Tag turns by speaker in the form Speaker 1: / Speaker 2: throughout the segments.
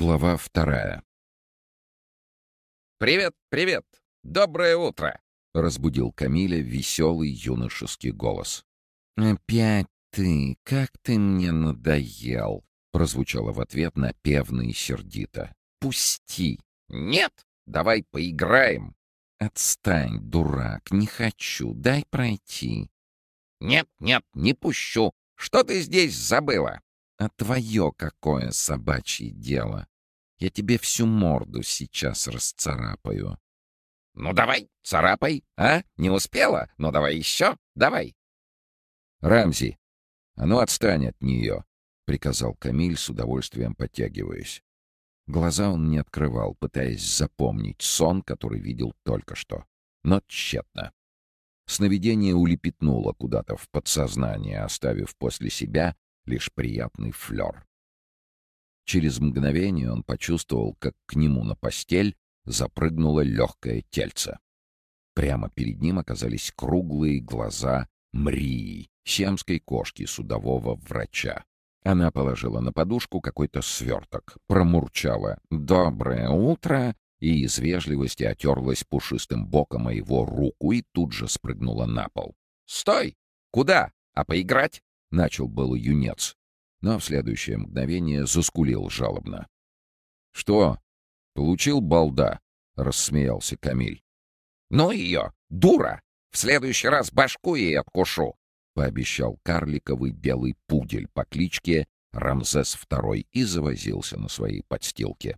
Speaker 1: Глава вторая.
Speaker 2: «Привет, привет! Доброе утро!»
Speaker 1: — разбудил Камиля веселый юношеский голос.
Speaker 3: «Опять ты! Как ты мне надоел!»
Speaker 1: — прозвучало в ответ напевно и сердито.
Speaker 3: «Пусти!»
Speaker 2: «Нет! Давай поиграем!»
Speaker 3: «Отстань, дурак! Не хочу! Дай пройти!»
Speaker 2: «Нет, нет, не пущу! Что ты здесь забыла?»
Speaker 3: А твое какое собачье дело? Я тебе всю морду сейчас расцарапаю.
Speaker 2: Ну давай, царапай, а? Не успела? Ну давай еще, давай.
Speaker 1: Рамзи, а ну отстань от нее, — приказал Камиль с удовольствием подтягиваясь. Глаза он не открывал, пытаясь запомнить сон, который видел только что. Но тщетно. Сновидение улепетнуло куда-то в подсознание, оставив после себя лишь приятный флер. Через мгновение он почувствовал, как к нему на постель запрыгнуло легкое тельце. Прямо перед ним оказались круглые глаза Мрии, сиамской кошки судового врача. Она положила на подушку какой-то сверток, промурчала «Доброе утро!» и из вежливости отерлась пушистым боком о его руку и тут же спрыгнула на пол.
Speaker 2: «Стой! Куда? А поиграть?»
Speaker 1: — начал был юнец, но в следующее мгновение заскулил жалобно. «Что? Получил балда?» — рассмеялся Камиль.
Speaker 2: «Ну ее, дура! В следующий раз башку ей откушу!»
Speaker 1: — пообещал карликовый белый пудель по кличке Рамзес II и завозился на своей подстилке.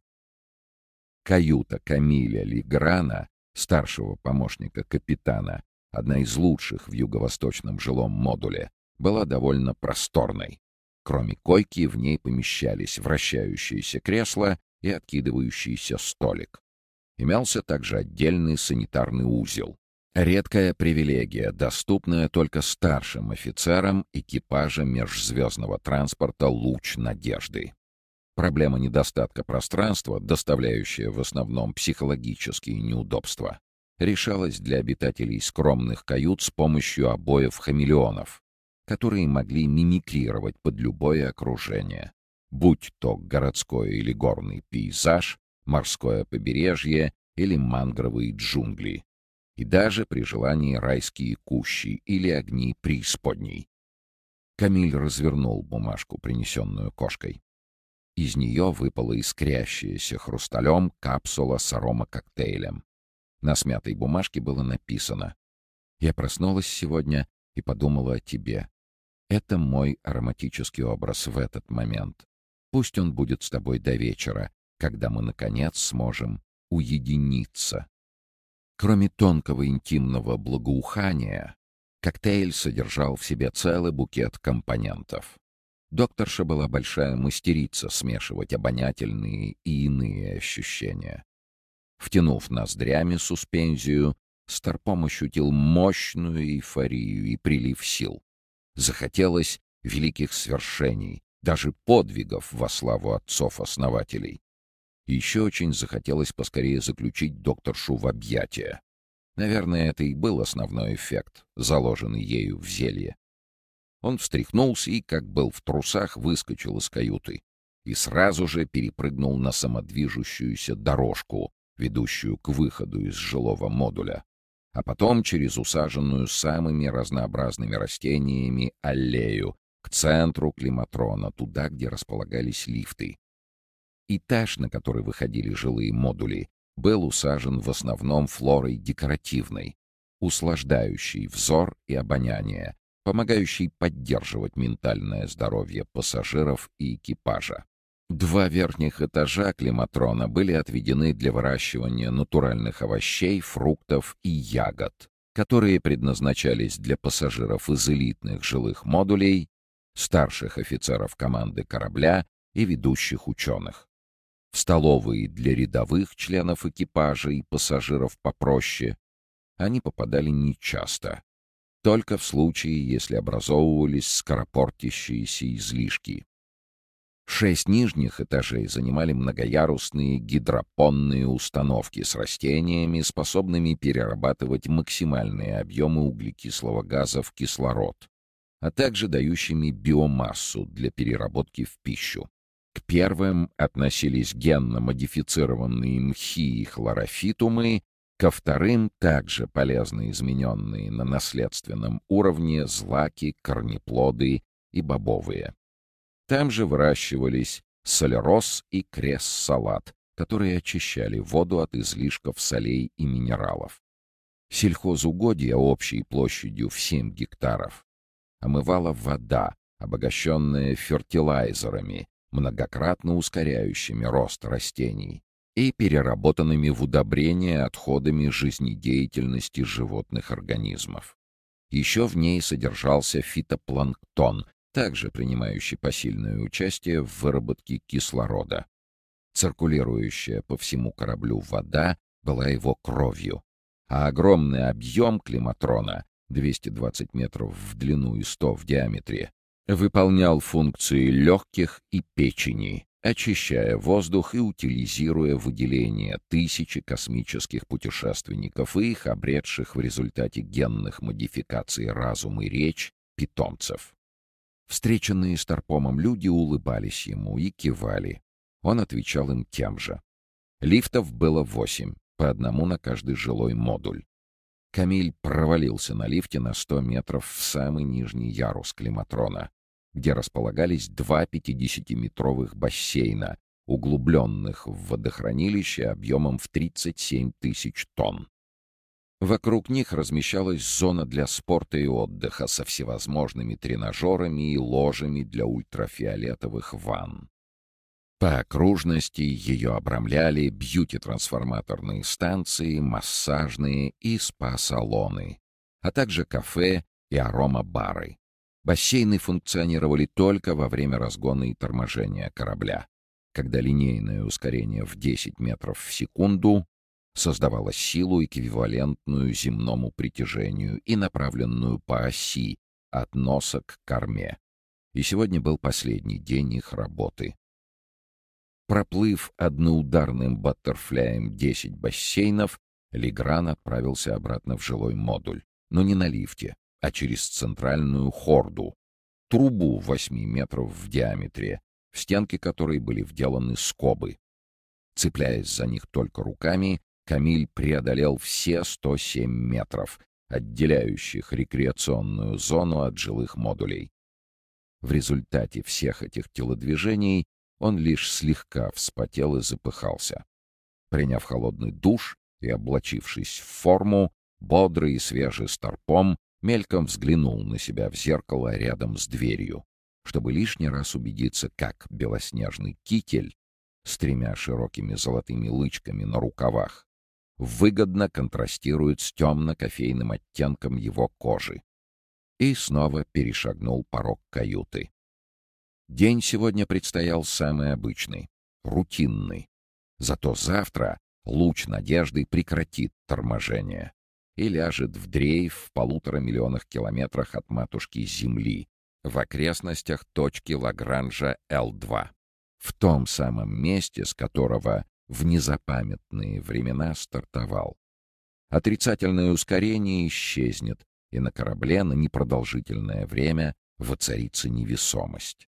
Speaker 1: Каюта Камиля Лиграна, старшего помощника капитана, одна из лучших в юго-восточном жилом модуле, была довольно просторной. Кроме койки в ней помещались вращающееся кресло и откидывающийся столик. Имелся также отдельный санитарный узел. Редкая привилегия, доступная только старшим офицерам экипажа межзвездного транспорта «Луч надежды». Проблема недостатка пространства, доставляющая в основном психологические неудобства, решалась для обитателей скромных кают с помощью обоев-хамелеонов, которые могли мимикрировать под любое окружение, будь то городской или горный пейзаж, морское побережье или мангровые джунгли, и даже при желании райские кущи или огни преисподней. Камиль развернул бумажку, принесенную кошкой. Из нее выпала искрящаяся хрусталем капсула с аромакоктейлем. На смятой бумажке было написано «Я проснулась сегодня и подумала о тебе. Это мой ароматический образ в этот момент. Пусть он будет с тобой до вечера, когда мы, наконец, сможем уединиться. Кроме тонкого интимного благоухания, коктейль содержал в себе целый букет компонентов. Докторша была большая мастерица смешивать обонятельные и иные ощущения. Втянув ноздрями суспензию, Старпом ощутил мощную эйфорию и прилив сил. Захотелось великих свершений, даже подвигов во славу отцов-основателей. Еще очень захотелось поскорее заключить докторшу в объятия. Наверное, это и был основной эффект, заложенный ею в зелье. Он встряхнулся и, как был в трусах, выскочил из каюты и сразу же перепрыгнул на самодвижущуюся дорожку, ведущую к выходу из жилого модуля а потом через усаженную самыми разнообразными растениями аллею к центру климатрона, туда, где располагались лифты. Этаж, на который выходили жилые модули, был усажен в основном флорой декоративной, услаждающей взор и обоняние, помогающей поддерживать ментальное здоровье пассажиров и экипажа. Два верхних этажа климатрона были отведены для выращивания натуральных овощей, фруктов и ягод, которые предназначались для пассажиров из элитных жилых модулей, старших офицеров команды корабля и ведущих ученых. В столовые для рядовых членов экипажа и пассажиров попроще они попадали нечасто, только в случае, если образовывались скоропортящиеся излишки. Шесть нижних этажей занимали многоярусные гидропонные установки с растениями, способными перерабатывать максимальные объемы углекислого газа в кислород, а также дающими биомассу для переработки в пищу. К первым относились генно-модифицированные мхи и хлорофитумы, ко вторым также полезно измененные на наследственном уровне злаки, корнеплоды и бобовые. Там же выращивались солероз и крес-салат, которые очищали воду от излишков солей и минералов. Сельхозугодья общей площадью в 7 гектаров омывала вода, обогащенная фертилайзерами, многократно ускоряющими рост растений, и переработанными в удобрения отходами жизнедеятельности животных организмов. Еще в ней содержался фитопланктон, также принимающий посильное участие в выработке кислорода. Циркулирующая по всему кораблю вода была его кровью, а огромный объем климатрона 220 метров в длину и 100 в диаметре выполнял функции легких и печени, очищая воздух и утилизируя выделение тысячи космических путешественников и их обретших в результате генных модификаций разум и речь питомцев. Встреченные с Тарпомом люди улыбались ему и кивали. Он отвечал им тем же. Лифтов было восемь, по одному на каждый жилой модуль. Камиль провалился на лифте на 100 метров в самый нижний ярус климатрона, где располагались два 50-метровых бассейна, углубленных в водохранилище объемом в 37 тысяч тонн. Вокруг них размещалась зона для спорта и отдыха со всевозможными тренажерами и ложами для ультрафиолетовых ванн. По окружности ее обрамляли бьюти-трансформаторные станции, массажные и спа-салоны, а также кафе и аромабары. Бассейны функционировали только во время разгона и торможения корабля, когда линейное ускорение в 10 метров в секунду создавало силу, эквивалентную земному притяжению и направленную по оси от носа к корме. И сегодня был последний день их работы. Проплыв одноударным баттерфляем 10 бассейнов, Легран отправился обратно в жилой модуль, но не на лифте, а через центральную хорду, трубу 8 метров в диаметре, в стенки которой были вделаны скобы. Цепляясь за них только руками, Камиль преодолел все 107 метров, отделяющих рекреационную зону от жилых модулей. В результате всех этих телодвижений он лишь слегка вспотел и запыхался. Приняв холодный душ и облачившись в форму, бодрый и свежий старпом мельком взглянул на себя в зеркало рядом с дверью, чтобы лишний раз убедиться, как белоснежный китель с тремя широкими золотыми лычками на рукавах выгодно контрастирует с темно-кофейным оттенком его кожи. И снова перешагнул порог каюты. День сегодня предстоял самый обычный, рутинный. Зато завтра луч надежды прекратит торможение и ляжет в дрейф в полутора миллионах километрах от матушки Земли, в окрестностях точки Лагранжа Л-2, в том самом месте, с которого в незапамятные времена стартовал. Отрицательное ускорение исчезнет, и на корабле на непродолжительное время воцарится невесомость.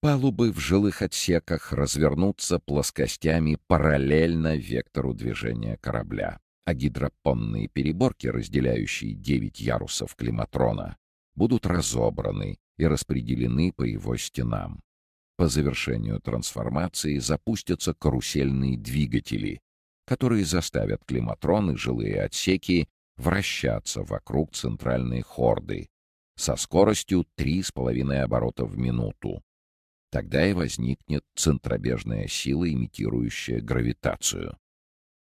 Speaker 1: Палубы в жилых отсеках развернутся плоскостями параллельно вектору движения корабля, а гидропонные переборки, разделяющие девять ярусов климатрона, будут разобраны и распределены по его стенам. По завершению трансформации запустятся карусельные двигатели, которые заставят климатрон и жилые отсеки вращаться вокруг центральной хорды со скоростью 3,5 оборота в минуту, Тогда и возникнет центробежная сила, имитирующая гравитацию.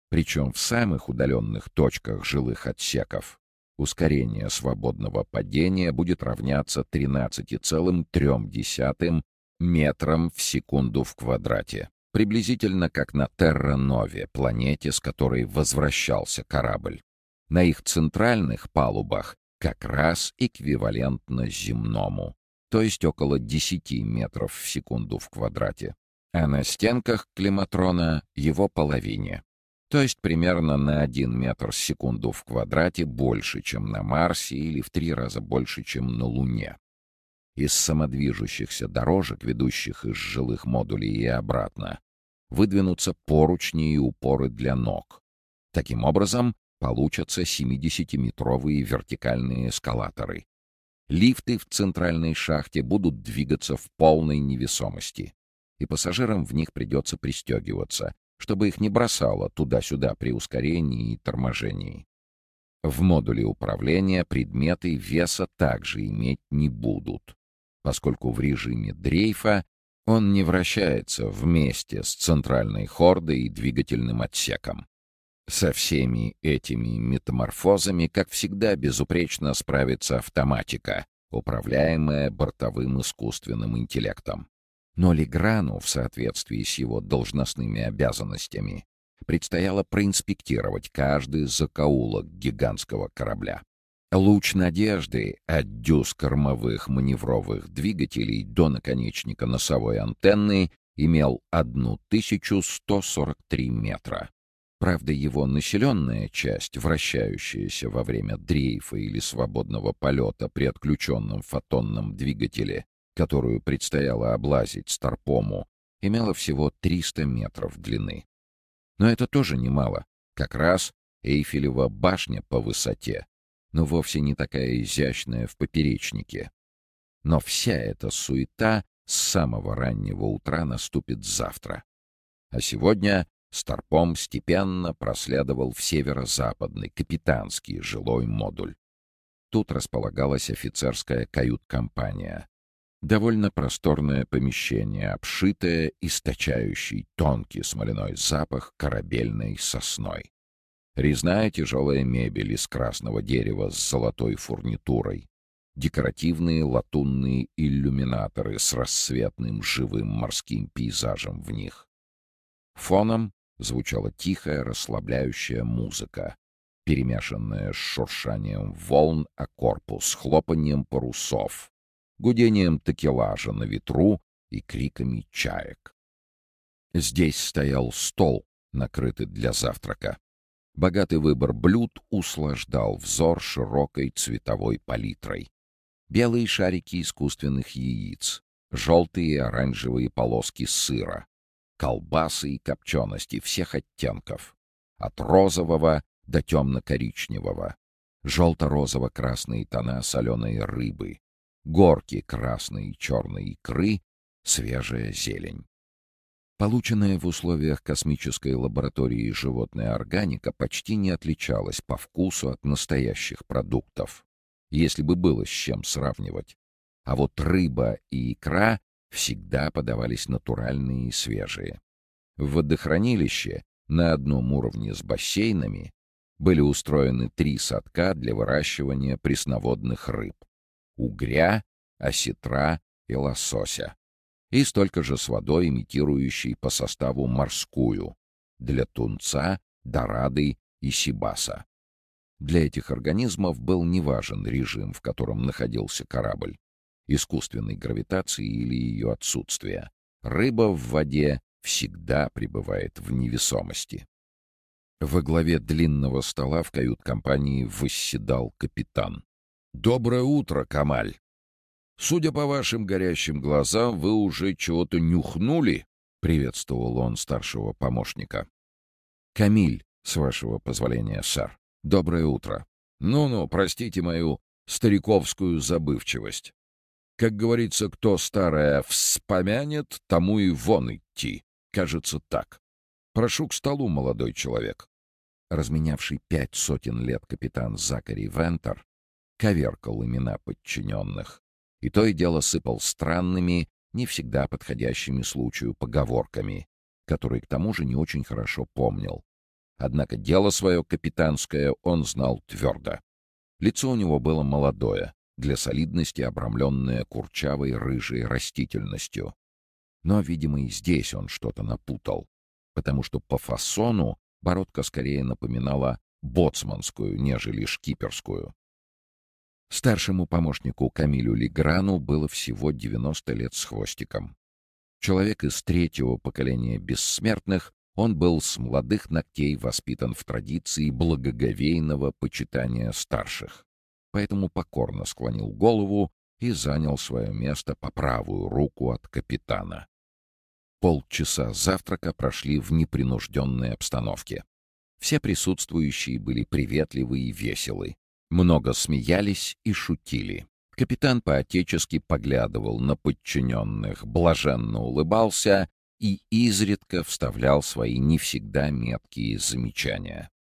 Speaker 1: Причем в самых удаленных точках жилых отсеков ускорение свободного падения будет равняться 13,3 метрам в секунду в квадрате. Приблизительно как на Терра-Нове, планете, с которой возвращался корабль. На их центральных палубах как раз эквивалентно земному то есть около 10 метров в секунду в квадрате, а на стенках климатрона его половине, то есть примерно на 1 метр в секунду в квадрате больше, чем на Марсе или в три раза больше, чем на Луне. Из самодвижущихся дорожек, ведущих из жилых модулей и обратно, выдвинутся поручни и упоры для ног. Таким образом, получатся 70-метровые вертикальные эскалаторы. Лифты в центральной шахте будут двигаться в полной невесомости, и пассажирам в них придется пристегиваться, чтобы их не бросало туда-сюда при ускорении и торможении. В модуле управления предметы веса также иметь не будут, поскольку в режиме дрейфа он не вращается вместе с центральной хордой и двигательным отсеком. Со всеми этими метаморфозами, как всегда, безупречно справится автоматика, управляемая бортовым искусственным интеллектом. Но Леграну, в соответствии с его должностными обязанностями, предстояло проинспектировать каждый закоулок гигантского корабля. Луч надежды от дюз кормовых маневровых двигателей до наконечника носовой антенны имел 1143 метра. Правда, его населенная часть, вращающаяся во время дрейфа или свободного полета при отключенном фотонном двигателе, которую предстояло облазить Старпому, имела всего 300 метров длины. Но это тоже немало. Как раз Эйфелева башня по высоте, но вовсе не такая изящная в поперечнике. Но вся эта суета с самого раннего утра наступит завтра. А сегодня Старпом степенно проследовал в северо-западный капитанский жилой модуль. Тут располагалась офицерская кают-компания, Довольно просторное помещение, обшитое, источающий тонкий смоляной запах корабельной сосной. Резная тяжелая мебель из красного дерева с золотой фурнитурой. Декоративные латунные иллюминаторы с рассветным живым морским пейзажем в них. Фоном звучала тихая, расслабляющая музыка, перемешанная с шуршанием волн о корпус, хлопанием парусов, гудением такелажа на ветру и криками чаек. Здесь стоял стол, накрытый для завтрака. Богатый выбор блюд услаждал взор широкой цветовой палитрой. Белые шарики искусственных яиц, желтые и оранжевые полоски сыра, колбасы и копчености всех оттенков, от розового до темно-коричневого, желто-розово-красные тона соленой рыбы, горки красной и черной икры, свежая зелень. Полученная в условиях космической лаборатории животная органика почти не отличалась по вкусу от настоящих продуктов, если бы было с чем сравнивать. А вот рыба и икра всегда подавались натуральные и свежие. В водохранилище на одном уровне с бассейнами были устроены три садка для выращивания пресноводных рыб угря, осетра и лосося. И столько же с водой, имитирующей по составу морскую, для тунца, дорады и сибаса. Для этих организмов был неважен режим, в котором находился корабль, искусственной гравитации или ее отсутствие. Рыба в воде всегда пребывает в невесомости. Во главе длинного стола в кают-компании восседал капитан. «Доброе утро, Камаль. Судя по вашим горящим глазам, вы уже чего-то нюхнули?» — приветствовал он старшего помощника. «Камиль, с вашего позволения, сэр. Доброе утро. Ну-ну, простите мою стариковскую забывчивость. Как говорится, кто старое вспомянет, тому и вон идти. Кажется, так. Прошу к столу, молодой человек». Разменявший пять сотен лет капитан Закари Вентер коверкал имена подчиненных. И то и дело сыпал странными, не всегда подходящими случаю поговорками, которые к тому же не очень хорошо помнил. Однако дело свое капитанское он знал твердо. Лицо у него было молодое, для солидности обрамленное курчавой рыжей растительностью. Но, видимо, и здесь он что-то напутал, потому что по фасону бородка скорее напоминала боцманскую, нежели шкиперскую. Старшему помощнику Камилю Леграну было всего 90 лет с хвостиком. Человек из третьего поколения бессмертных, он был с молодых ногтей воспитан в традиции благоговейного почитания старших. Поэтому покорно склонил голову и занял свое место по правую руку от капитана. Полчаса завтрака прошли в непринужденной обстановке. Все присутствующие были приветливы и веселы. Много смеялись и шутили. Капитан по-отечески поглядывал на подчиненных, блаженно улыбался и изредка вставлял свои не всегда меткие замечания.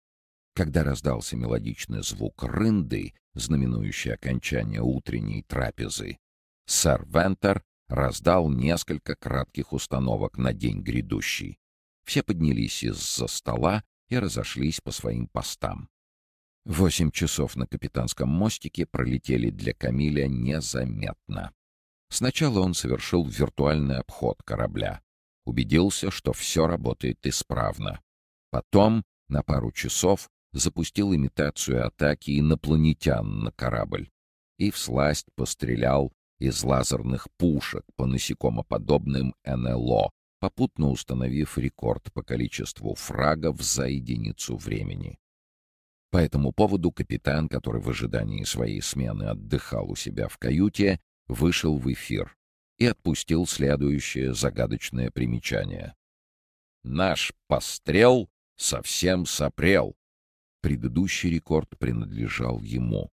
Speaker 1: Когда раздался мелодичный звук рынды, знаменующий окончание утренней трапезы, сэр Вентер раздал несколько кратких установок на день грядущий. Все поднялись из-за стола и разошлись по своим постам. Восемь часов на капитанском мостике пролетели для Камиля незаметно. Сначала он совершил виртуальный обход корабля. Убедился, что все работает исправно. Потом, на пару часов, запустил имитацию атаки инопланетян на корабль и всласть пострелял из лазерных пушек по насекомоподобным НЛО, попутно установив рекорд по количеству фрагов за единицу времени. По этому поводу капитан, который в ожидании своей смены отдыхал у себя в каюте, вышел в эфир и отпустил следующее загадочное примечание. «Наш пострел совсем сопрел». Предыдущий рекорд принадлежал ему.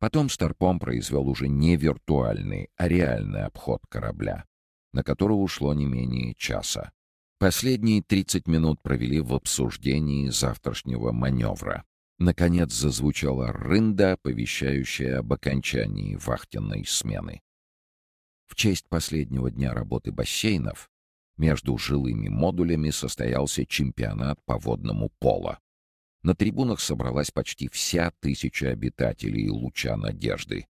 Speaker 1: Потом Старпом произвел уже не виртуальный, а реальный обход корабля, на который ушло не менее часа. Последние 30 минут провели в обсуждении завтрашнего маневра. Наконец зазвучала рында, оповещающая об окончании вахтенной смены. В честь последнего дня работы бассейнов между жилыми модулями состоялся чемпионат по водному пола. На трибунах собралась почти вся тысяча обитателей луча надежды,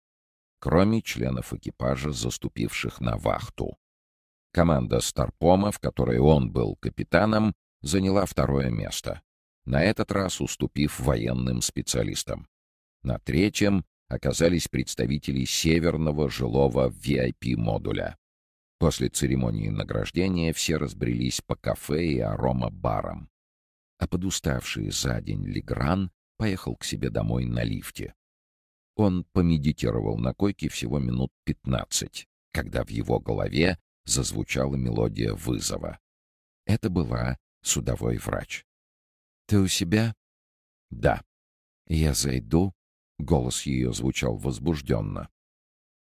Speaker 1: кроме членов экипажа, заступивших на вахту. Команда Старпома, в которой он был капитаном, заняла второе место, на этот раз уступив военным специалистам. На третьем оказались представители северного жилого VIP-модуля. После церемонии награждения все разбрелись по кафе и арома-барам а подуставший за день Легран поехал к себе домой на лифте. Он помедитировал на койке всего минут пятнадцать, когда в его голове зазвучала мелодия вызова. Это была судовой врач. «Ты у себя?» «Да». «Я зайду?» — голос ее звучал возбужденно.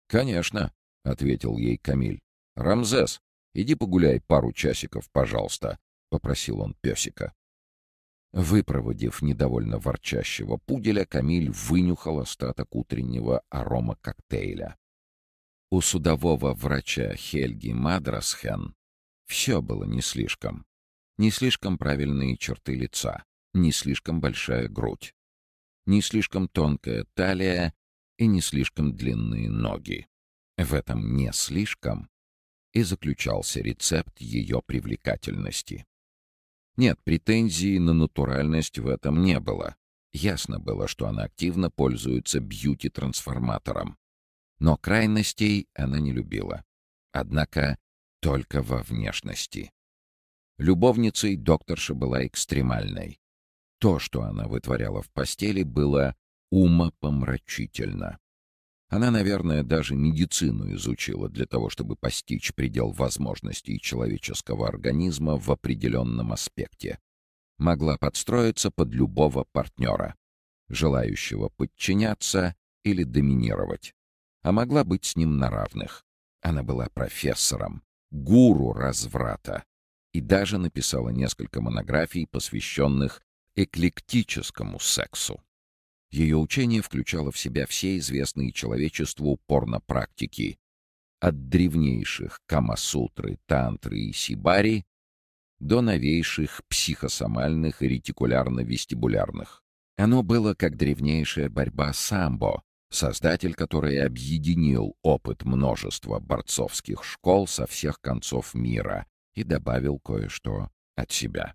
Speaker 1: «Конечно», — ответил ей Камиль. «Рамзес, иди погуляй пару часиков, пожалуйста», — попросил он песика. Выпроводив недовольно ворчащего пуделя, Камиль вынюхал остаток утреннего арома коктейля. У судового врача Хельги Мадрасхен все было не слишком. Не слишком правильные черты лица, не слишком большая грудь, не слишком тонкая талия и не слишком длинные ноги. В этом «не слишком» и заключался рецепт ее привлекательности. Нет, претензий на натуральность в этом не было. Ясно было, что она активно пользуется бьюти-трансформатором. Но крайностей она не любила. Однако только во внешности. Любовницей докторша была экстремальной. То, что она вытворяла в постели, было умопомрачительно. Она, наверное, даже медицину изучила для того, чтобы постичь предел возможностей человеческого организма в определенном аспекте. Могла подстроиться под любого партнера, желающего подчиняться или доминировать. А могла быть с ним на равных. Она была профессором, гуру разврата и даже написала несколько монографий, посвященных эклектическому сексу. Ее учение включало в себя все известные человечеству порнопрактики, от древнейших Камасутры, Тантры и Сибари до новейших психосомальных и ретикулярно-вестибулярных. Оно было как древнейшая борьба самбо, создатель которой объединил опыт множества борцовских школ со всех концов мира и добавил кое-что от себя.